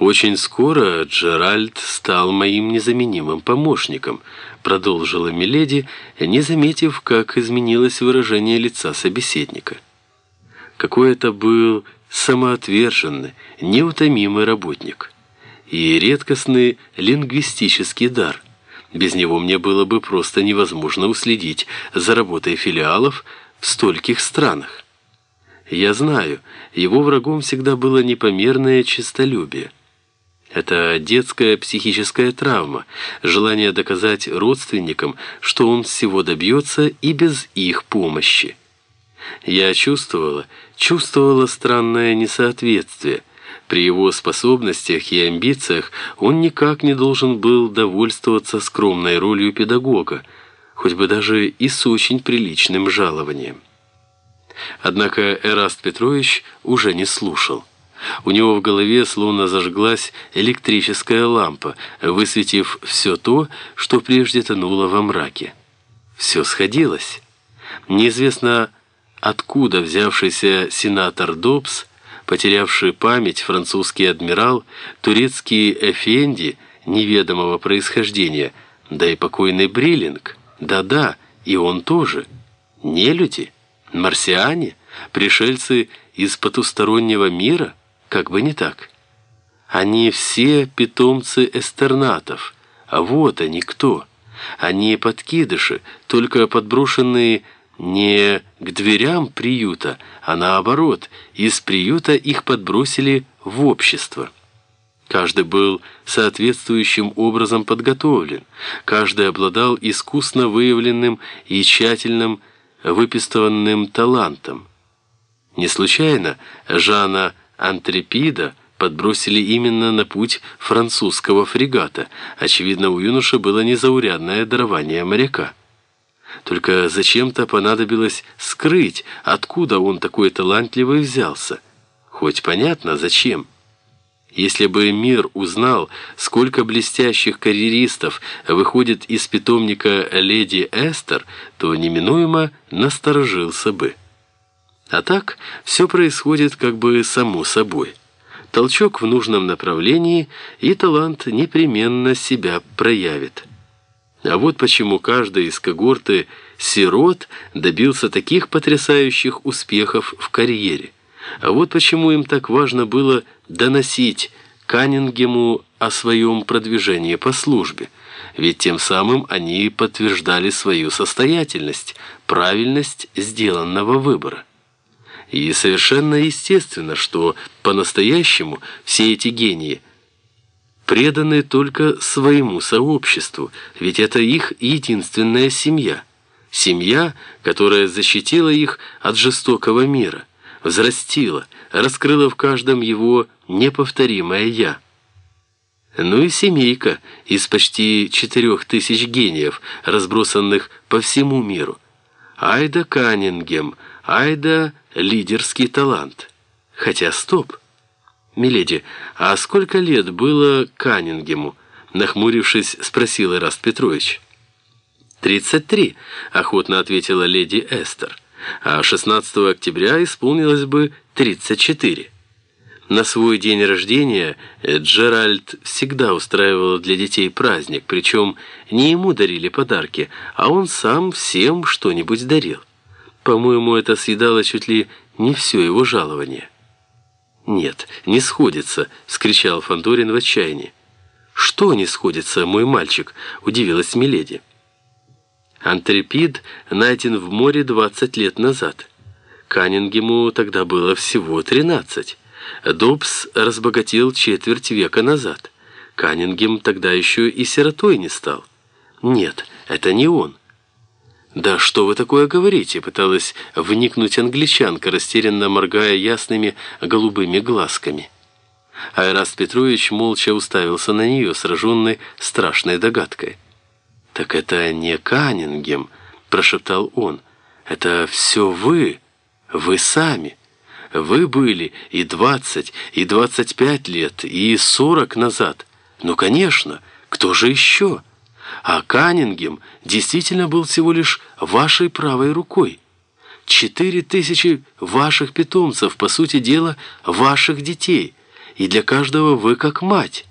«Очень скоро Джеральд стал моим незаменимым помощником», продолжила Миледи, не заметив, как изменилось выражение лица собеседника. Какой это был самоотверженный, неутомимый работник и редкостный лингвистический дар. Без него мне было бы просто невозможно уследить за работой филиалов в стольких странах. Я знаю, его врагом всегда было непомерное честолюбие. Это детская психическая травма, желание доказать родственникам, что он всего добьется и без их помощи. Я чувствовала, чувствовала странное несоответствие. При его способностях и амбициях он никак не должен был довольствоваться скромной ролью педагога, хоть бы даже и с очень приличным жалованием. Однако Эраст Петрович уже не слушал. У него в голове словно зажглась электрическая лампа, высветив все то, что прежде тонуло во мраке. Все сходилось. Неизвестно, откуда взявшийся сенатор Добс, потерявший память французский адмирал, турецкий эфенди неведомого происхождения, да и покойный Бриллинг, да-да, и он тоже, не люди, марсиане, пришельцы из потустороннего мира – как бы не так. Они все питомцы эстернатов, а вот они кто. Они подкидыши, только подброшенные не к дверям приюта, а наоборот, из приюта их подбросили в общество. Каждый был соответствующим образом подготовлен, каждый обладал искусно выявленным и тщательным выпистыванным талантом. Не случайно Жанна Антрепида подбросили именно на путь французского фрегата. Очевидно, у юноши было незаурядное дарование моряка. Только зачем-то понадобилось скрыть, откуда он такой талантливый взялся. Хоть понятно, зачем. Если бы мир узнал, сколько блестящих карьеристов выходит из питомника леди Эстер, то неминуемо насторожился бы. А так все происходит как бы само собой. Толчок в нужном направлении, и талант непременно себя проявит. А вот почему каждый из когорты сирот добился таких потрясающих успехов в карьере. А вот почему им так важно было доносить Каннингему о своем продвижении по службе. Ведь тем самым они подтверждали свою состоятельность, правильность сделанного выбора. И совершенно естественно, что по-настоящему все эти гении преданы только своему сообществу, ведь это их единственная семья. Семья, которая защитила их от жестокого мира, взрастила, раскрыла в каждом его неповторимое «я». Ну и семейка из почти четырех тысяч гениев, разбросанных по всему миру. Айда Каннингем, Айда лидерский талант. Хотя стоп. Миледи, а сколько лет было Каннингему? Нахмурившись, спросил Ираст Петрович. «Тридцать три», — охотно ответила леди Эстер. «А 16 октября исполнилось бы тридцать четыре». На свой день рождения Джеральд всегда устраивал для детей праздник, причем не ему дарили подарки, а он сам всем что-нибудь дарил. По-моему, это съедало чуть ли не все его жалование. «Нет, не сходится!» — вскричал Фандорин в отчаянии. «Что не сходится, мой мальчик?» — удивилась Миледи. Антрепид найден в море 20 лет назад. Каннингему тогда было всего 13. Добс разбогател четверть века назад. Каннингем тогда еще и сиротой не стал. Нет, это не он. «Да что вы такое говорите?» — пыталась вникнуть англичанка, растерянно моргая ясными голубыми глазками. Айраст Петрович молча уставился на нее, сраженный страшной догадкой. «Так это не Каннингем», — прошептал он. «Это все вы, вы сами. Вы были и двадцать, и двадцать пять лет, и сорок назад. Ну, конечно, кто же еще?» А Каннингем действительно был всего лишь вашей правой рукой. Четыре тысячи ваших питомцев, по сути дела, ваших детей. и для каждого вы как мать».